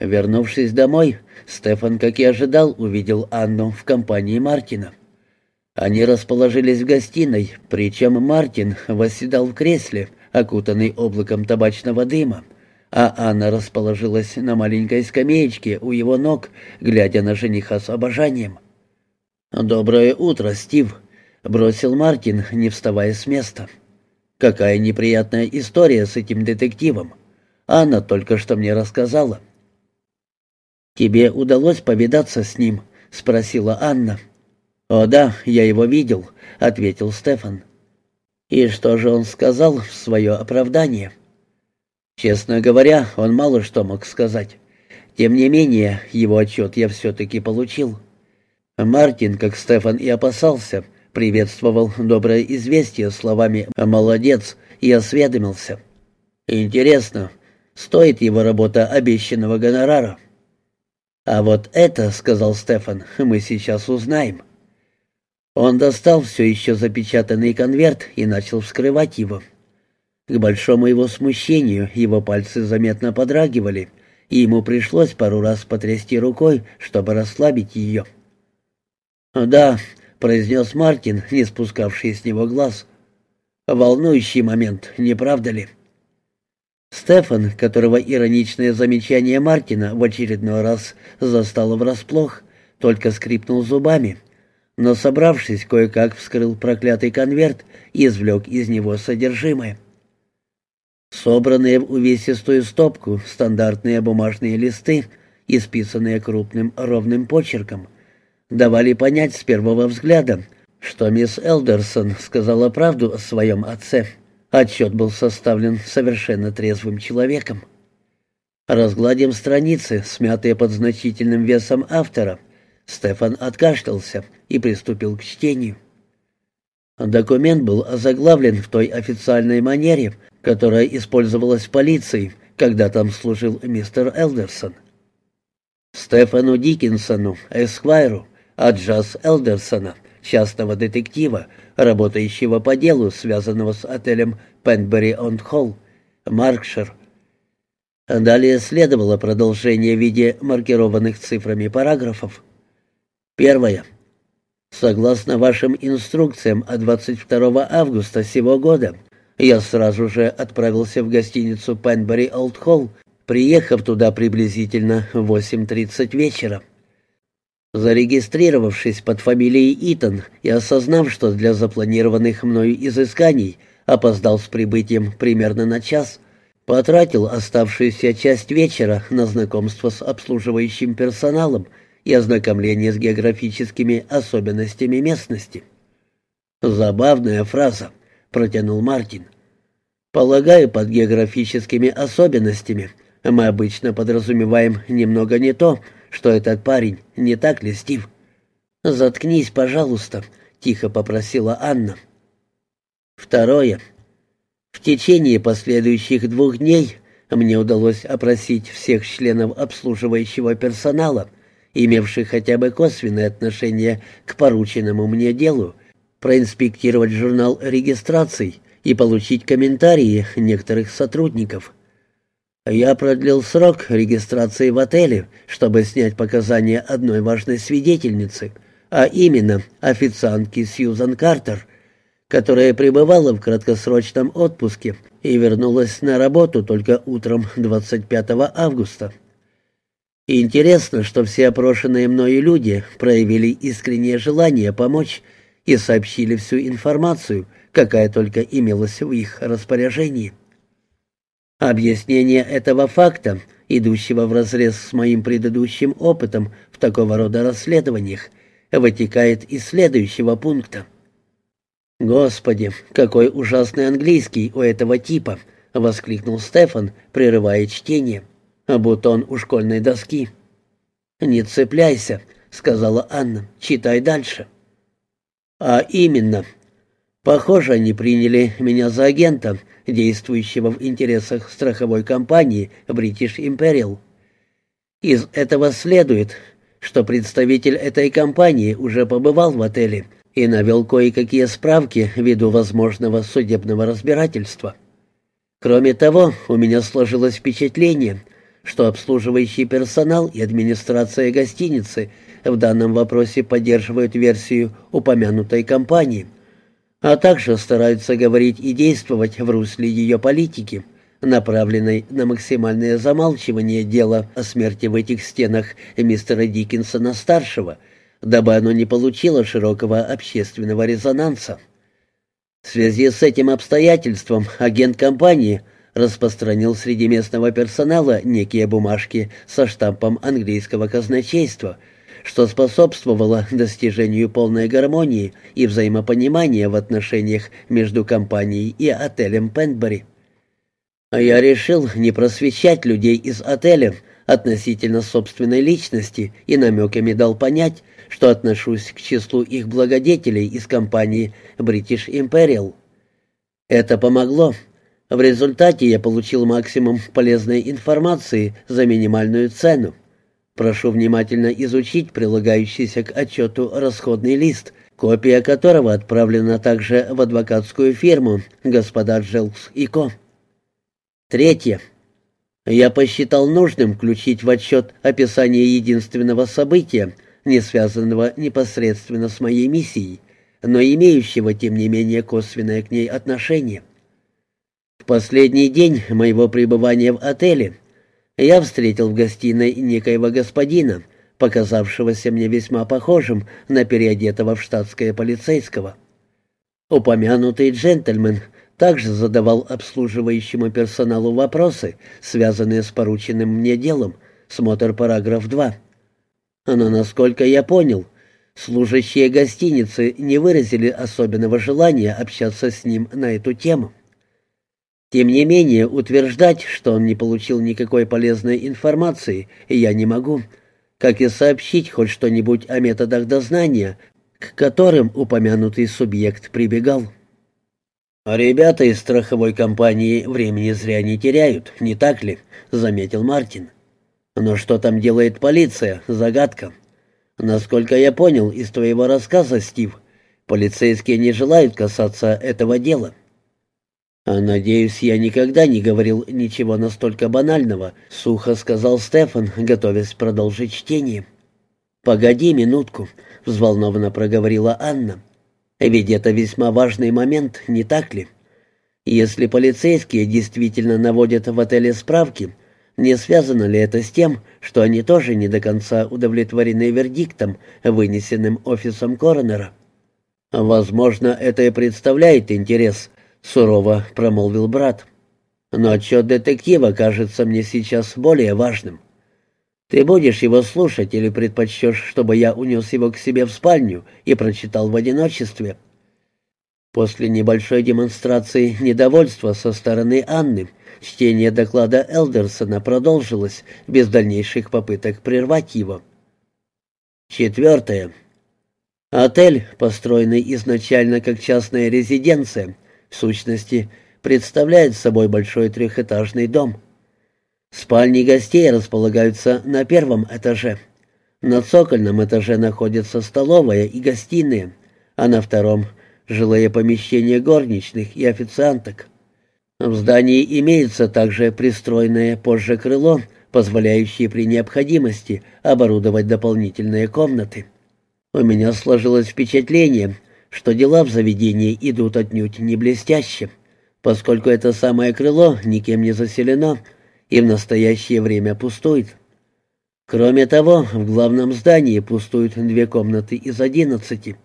Вернувшись домой, Стефан, как и ожидал, увидел Анну в компании Мартина. Они расположились в гостиной, причем Мартин восседал в кресле, окутанный облаком табачного дыма, а Анна расположилась на маленькой скамеечке у его ног, глядя на жениха с обожанием. «Доброе утро, Стив», — бросил Мартин, не вставая с места. «Какая неприятная история с этим детективом. Анна только что мне рассказала». «Тебе удалось повидаться с ним?» — спросила Анна. «О да, я его видел», — ответил Стефан. «И что же он сказал в свое оправдание?» «Честно говоря, он мало что мог сказать. Тем не менее, его отчет я все-таки получил». Мартин, как Стефан и опасался, приветствовал доброе известие словами «молодец» и осведомился. «Интересно, стоит его работа обещанного гонорара?» «А вот это, — сказал Стефан, — мы сейчас узнаем». Он достал все еще запечатанный конверт и начал вскрывать его. К большому его смущению его пальцы заметно подрагивали, и ему пришлось пару раз потрясти рукой, чтобы расслабить ее. «Да», — произнес Мартин, не спускавший с него глаз. «Волнующий момент, не правда ли?» Стефан, которого ироничное замечание Мартина в очередной раз застало врасплох, только скрипнул зубами но, собравшись, кое-как вскрыл проклятый конверт и извлек из него содержимое. Собранные в увесистую стопку стандартные бумажные листы, исписанные крупным ровным почерком, давали понять с первого взгляда, что мисс Элдерсон сказала правду о своем отце. Отчет был составлен совершенно трезвым человеком. Разгладим страницы, смятые под значительным весом автора — Стефан откашлялся и приступил к чтению. Документ был озаглавлен в той официальной манере, которая использовалась в полиции, когда там служил мистер Элдерсон. Стефану Диккинсону, Эсквайру, от Джаз Элдерсона, частного детектива, работающего по делу, связанного с отелем Пенбери-он-Холл, Маркшир. Далее следовало продолжение в виде маркированных цифрами параграфов. Первое. Согласно вашим инструкциям от 22 августа сего года, я сразу же отправился в гостиницу Пенбери Олд Холл, приехав туда приблизительно в 8.30 вечера. Зарегистрировавшись под фамилией Итан и осознав, что для запланированных мною изысканий опоздал с прибытием примерно на час, потратил оставшуюся часть вечера на знакомство с обслуживающим персоналом и ознакомление с географическими особенностями местности. «Забавная фраза», — протянул Мартин. «Полагаю, под географическими особенностями мы обычно подразумеваем немного не то, что этот парень, не так ли, Стив?» «Заткнись, пожалуйста», — тихо попросила Анна. Второе. В течение последующих двух дней мне удалось опросить всех членов обслуживающего персонала, имевших хотя бы косвенное отношение к порученному мне делу, проинспектировать журнал регистраций и получить комментарии некоторых сотрудников. Я продлил срок регистрации в отеле, чтобы снять показания одной важной свидетельницы, а именно официантки Сьюзан Картер, которая пребывала в краткосрочном отпуске и вернулась на работу только утром 25 августа. Интересно, что все опрошенные мною люди проявили искреннее желание помочь и сообщили всю информацию, какая только имелась в их распоряжении. Объяснение этого факта, идущего вразрез с моим предыдущим опытом в такого рода расследованиях, вытекает из следующего пункта. «Господи, какой ужасный английский у этого типа!» — воскликнул Стефан, прерывая чтение будто он у школьной доски. «Не цепляйся», — сказала Анна, — «читай дальше». «А именно. Похоже, они приняли меня за агента, действующего в интересах страховой компании British Imperial. Из этого следует, что представитель этой компании уже побывал в отеле и навел кое-какие справки ввиду возможного судебного разбирательства. Кроме того, у меня сложилось впечатление — что обслуживающий персонал и администрация гостиницы в данном вопросе поддерживают версию упомянутой компании, а также стараются говорить и действовать в русле ее политики, направленной на максимальное замалчивание дела о смерти в этих стенах мистера Диккенсона-старшего, дабы оно не получило широкого общественного резонанса. В связи с этим обстоятельством агент компании распространил среди местного персонала некие бумажки со штампом английского казначейства, что способствовало достижению полной гармонии и взаимопонимания в отношениях между компанией и отелем Пентбери. А я решил не просвещать людей из отеля относительно собственной личности и намеками дал понять, что отношусь к числу их благодетелей из компании British Imperial. Это помогло. В результате я получил максимум полезной информации за минимальную цену. Прошу внимательно изучить прилагающийся к отчету расходный лист, копия которого отправлена также в адвокатскую фирму господа Джелкс и Ко. Третье. Я посчитал нужным включить в отчет описание единственного события, не связанного непосредственно с моей миссией, но имеющего, тем не менее, косвенное к ней отношение. В последний день моего пребывания в отеле я встретил в гостиной некоего господина, показавшегося мне весьма похожим на переодетого в штатское полицейского. Упомянутый джентльмен также задавал обслуживающему персоналу вопросы, связанные с порученным мне делом, смотр параграф 2. Но, насколько я понял, служащие гостиницы не выразили особенного желания общаться с ним на эту тему. Тем не менее, утверждать, что он не получил никакой полезной информации, я не могу, как и сообщить хоть что-нибудь о методах дознания, к которым упомянутый субъект прибегал. «Ребята из страховой компании времени зря не теряют, не так ли?» — заметил Мартин. Но что там делает полиция? Загадка. Насколько я понял из твоего рассказа, Стив, полицейские не желают касаться этого дела. А надеюсь, я никогда не говорил ничего настолько банального, сухо сказал Стефан, готовясь продолжить чтение. Погоди минутку, взволнованно проговорила Анна. Ведь это весьма важный момент, не так ли? Если полицейские действительно наводят в отеле справки, не связано ли это с тем, что они тоже не до конца удовлетворены вердиктом, вынесенным офисом коронера? «Возможно, это и представляет интерес», — сурово промолвил брат. «Но отчет детектива кажется мне сейчас более важным. Ты будешь его слушать или предпочтешь, чтобы я унес его к себе в спальню и прочитал в одиночестве?» После небольшой демонстрации недовольства со стороны Анны Чтение доклада Элдерсона продолжилось без дальнейших попыток прервать его. Четвертое. Отель, построенный изначально как частная резиденция, в сущности, представляет собой большой трехэтажный дом. Спальни гостей располагаются на первом этаже. На цокольном этаже находятся столовая и гостиная, а на втором — жилые помещения горничных и официанток. В здании имеется также пристроенное позже крыло, позволяющее при необходимости оборудовать дополнительные комнаты. У меня сложилось впечатление, что дела в заведении идут отнюдь не блестяще, поскольку это самое крыло никем не заселено и в настоящее время пустует. Кроме того, в главном здании пустуют две комнаты из одиннадцати.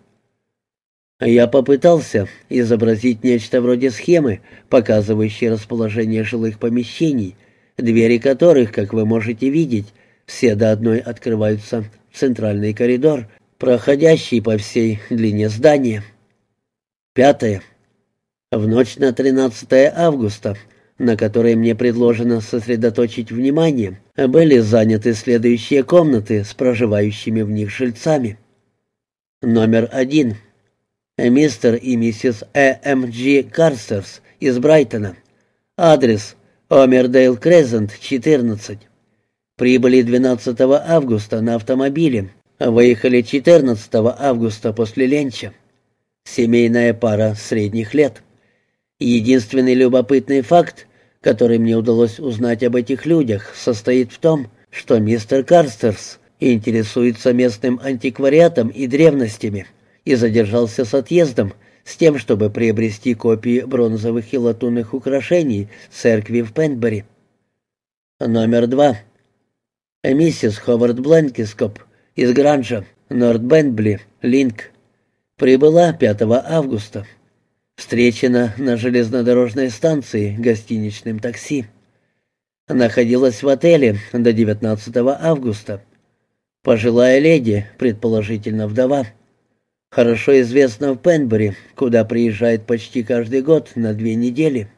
Я попытался изобразить нечто вроде схемы, показывающей расположение жилых помещений, двери которых, как вы можете видеть, все до одной открываются в центральный коридор, проходящий по всей длине здания. Пятое. В ночь на 13 августа, на которой мне предложено сосредоточить внимание, были заняты следующие комнаты с проживающими в них жильцами. Номер один — Мистер и миссис Э. М. Джи Карстерс из Брайтона. Адрес Омердейл Крезент, 14. Прибыли 12 августа на автомобиле. Выехали 14 августа после ленча. Семейная пара средних лет. Единственный любопытный факт который мне удалось узнать об этих людях, состоит в том, что мистер Карстерс интересуется местным антиквариатом и древностями и задержался с отъездом с тем, чтобы приобрести копии бронзовых и латунных украшений церкви в Пенбери. Номер два. Миссис Ховард Бленкископ из Гранжа, Норт-Бенбли, Линк. Прибыла 5 августа. Встречена на железнодорожной станции гостиничным такси. Находилась в отеле до 19 августа. Пожилая леди, предположительно вдова. Хорошо известна в Пенбери, куда приезжает почти каждый год на две недели.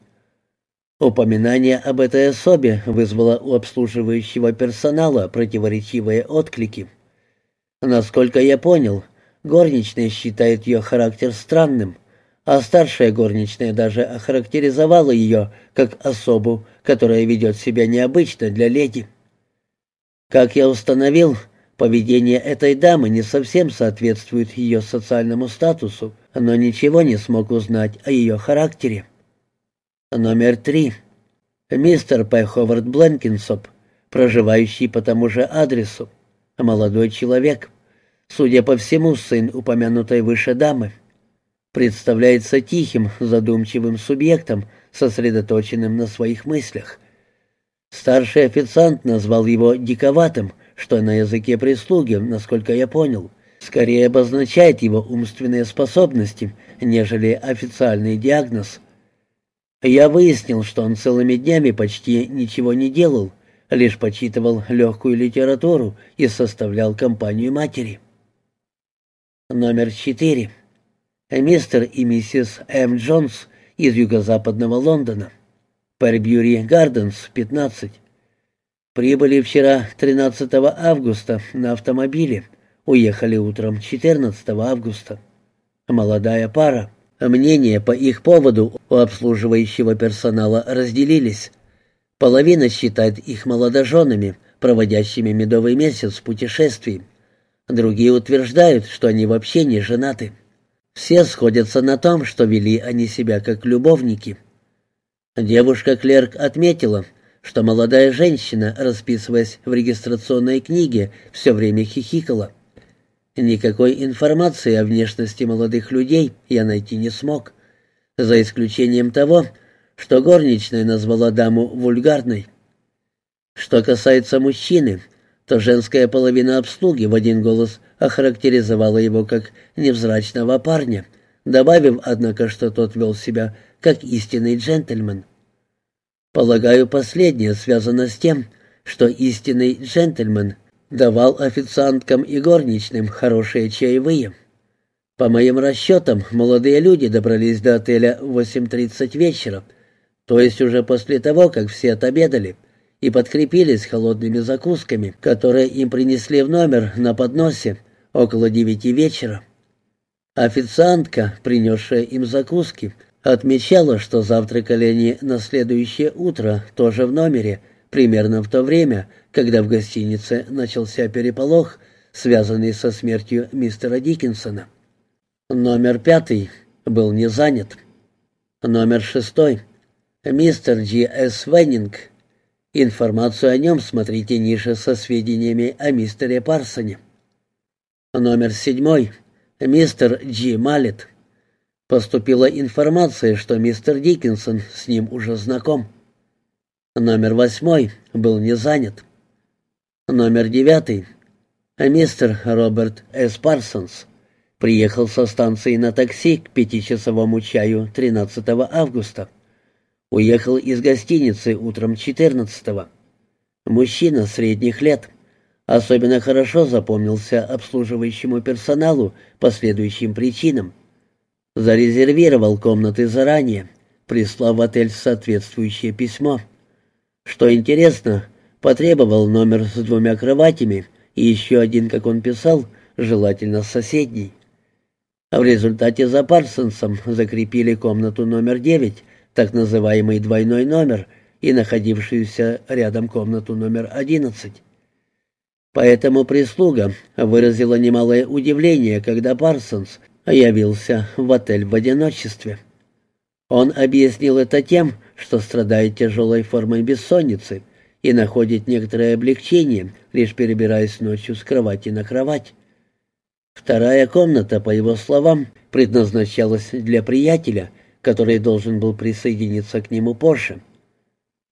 Упоминание об этой особе вызвало у обслуживающего персонала противоречивые отклики. Насколько я понял, горничная считает ее характер странным, а старшая горничная даже охарактеризовала ее как особу, которая ведет себя необычно для леди. Как я установил, поведение этой дамы не совсем соответствует ее социальному статусу, но ничего не смог узнать о ее характере. Номер три. Мистер П. Ховард Бленкинсоп, проживающий по тому же адресу. Молодой человек. Судя по всему, сын упомянутой выше дамы представляется тихим, задумчивым субъектом, сосредоточенным на своих мыслях. Старший официант назвал его «диковатым», что на языке прислуги, насколько я понял, скорее обозначает его умственные способности, нежели официальный диагноз. Я выяснил, что он целыми днями почти ничего не делал, лишь почитывал легкую литературу и составлял компанию матери. Номер четыре мистер и миссис М. Джонс из юго-западного Лондона. Парбьюри Гарденс, 15. Прибыли вчера, 13 августа, на автомобиле. Уехали утром 14 августа. Молодая пара. Мнения по их поводу у обслуживающего персонала разделились. Половина считает их молодоженами, проводящими медовый месяц в путешествии. Другие утверждают, что они вообще не женаты. Все сходятся на том, что вели они себя как любовники. Девушка-клерк отметила, что молодая женщина, расписываясь в регистрационной книге, все время хихикала. Никакой информации о внешности молодых людей я найти не смог, за исключением того, что горничная назвала даму вульгарной. Что касается мужчины, то женская половина обслуги в один голос охарактеризовала его как невзрачного парня, добавив, однако, что тот вел себя как истинный джентльмен. Полагаю, последнее связано с тем, что истинный джентльмен давал официанткам и горничным хорошие чаевые. По моим расчетам, молодые люди добрались до отеля в 8.30 вечера, то есть уже после того, как все отобедали, и подкрепились холодными закусками, которые им принесли в номер на подносе около девяти вечера. Официантка, принесшая им закуски, отмечала, что завтракали они на следующее утро тоже в номере, примерно в то время, когда в гостинице начался переполох, связанный со смертью мистера Диккенсона. Номер пятый был не занят. Номер шестой. Мистер Джи С. Веннинг Информацию о нем смотрите ниже со сведениями о мистере Парсоне. Номер седьмой. Мистер Джи Малет. Поступила информация, что мистер Диккенсон с ним уже знаком. Номер восьмой был не занят. Номер девятый. Мистер Роберт С. Парсонс приехал со станции на такси к пятичасовому чаю 13 августа. Уехал из гостиницы утром 14-го. Мужчина средних лет. Особенно хорошо запомнился обслуживающему персоналу по следующим причинам. Зарезервировал комнаты заранее, прислав в отель соответствующее письмо. Что интересно, потребовал номер с двумя кроватями и еще один, как он писал, желательно соседний. В результате за Парсонсом закрепили комнату номер девять так называемый двойной номер и находившуюся рядом комнату номер 11. Поэтому прислуга выразила немалое удивление, когда Парсонс явился в отель в одиночестве. Он объяснил это тем, что страдает тяжелой формой бессонницы и находит некоторое облегчение, лишь перебираясь ночью с кровати на кровать. Вторая комната, по его словам, предназначалась для приятеля, который должен был присоединиться к нему позже.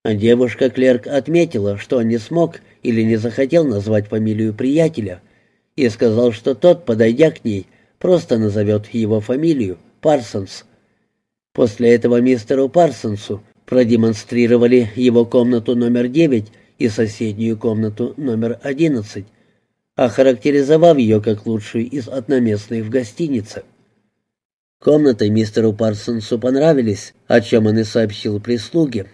А девушка-клерк отметила, что он не смог или не захотел назвать фамилию приятеля, и сказал, что тот, подойдя к ней, просто назовет его фамилию Парсонс. После этого мистеру Парсонсу продемонстрировали его комнату номер 9 и соседнюю комнату номер 11, охарактеризовав ее как лучшую из одноместных в гостинице. Комнаты мистеру Парсонсу понравились, о чем он и сообщил прислуге.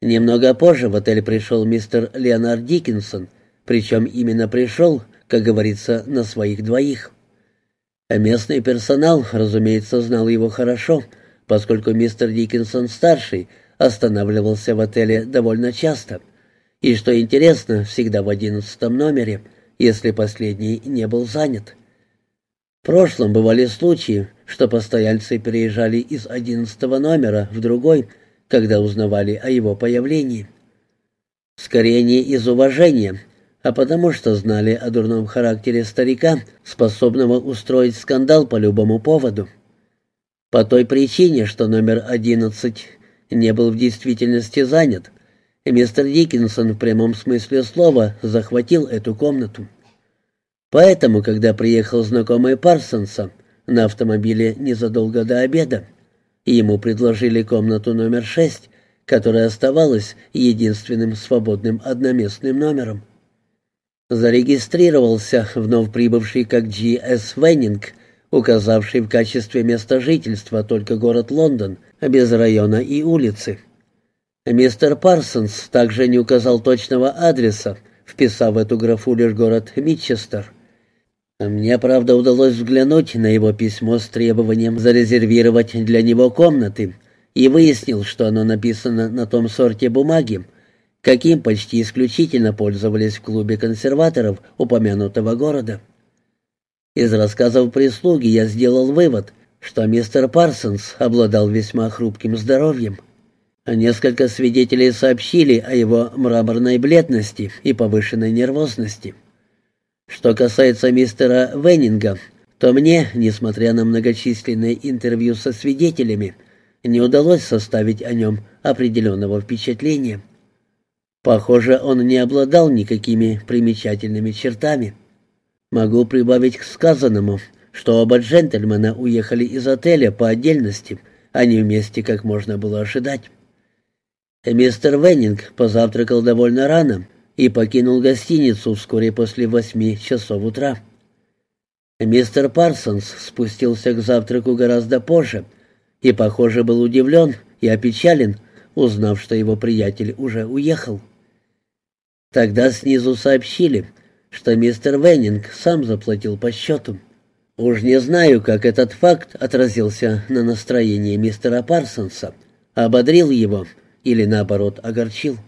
Немного позже в отель пришел мистер Леонард Диккенсон, причем именно пришел, как говорится, на своих двоих. Местный персонал, разумеется, знал его хорошо, поскольку мистер Диккенсон-старший останавливался в отеле довольно часто, и, что интересно, всегда в одиннадцатом номере, если последний не был занят. В прошлом бывали случаи, что постояльцы переезжали из одиннадцатого номера в другой – когда узнавали о его появлении. Скорее не из уважения, а потому что знали о дурном характере старика, способного устроить скандал по любому поводу. По той причине, что номер одиннадцать не был в действительности занят, мистер Диккенсон в прямом смысле слова захватил эту комнату. Поэтому, когда приехал знакомый Парсонса на автомобиле незадолго до обеда, ему предложили комнату номер шесть, которая оставалась единственным свободным одноместным номером. Зарегистрировался вновь прибывший как С. Веннинг, указавший в качестве места жительства только город Лондон, без района и улицы. Мистер Парсонс также не указал точного адреса, вписав в эту графу лишь город Митчестер. Мне, правда, удалось взглянуть на его письмо с требованием зарезервировать для него комнаты и выяснил, что оно написано на том сорте бумаги, каким почти исключительно пользовались в клубе консерваторов упомянутого города. Из рассказов прислуги я сделал вывод, что мистер Парсонс обладал весьма хрупким здоровьем. Несколько свидетелей сообщили о его мраморной бледности и повышенной нервозности. Что касается мистера Веннинга, то мне, несмотря на многочисленные интервью со свидетелями, не удалось составить о нем определенного впечатления. Похоже, он не обладал никакими примечательными чертами. Могу прибавить к сказанному, что оба джентльмена уехали из отеля по отдельности, а не вместе, как можно было ожидать. Мистер Веннинг позавтракал довольно рано и покинул гостиницу вскоре после восьми часов утра. Мистер Парсонс спустился к завтраку гораздо позже и, похоже, был удивлен и опечален, узнав, что его приятель уже уехал. Тогда снизу сообщили, что мистер Веннинг сам заплатил по счету. Уж не знаю, как этот факт отразился на настроении мистера Парсонса, ободрил его или, наоборот, огорчил.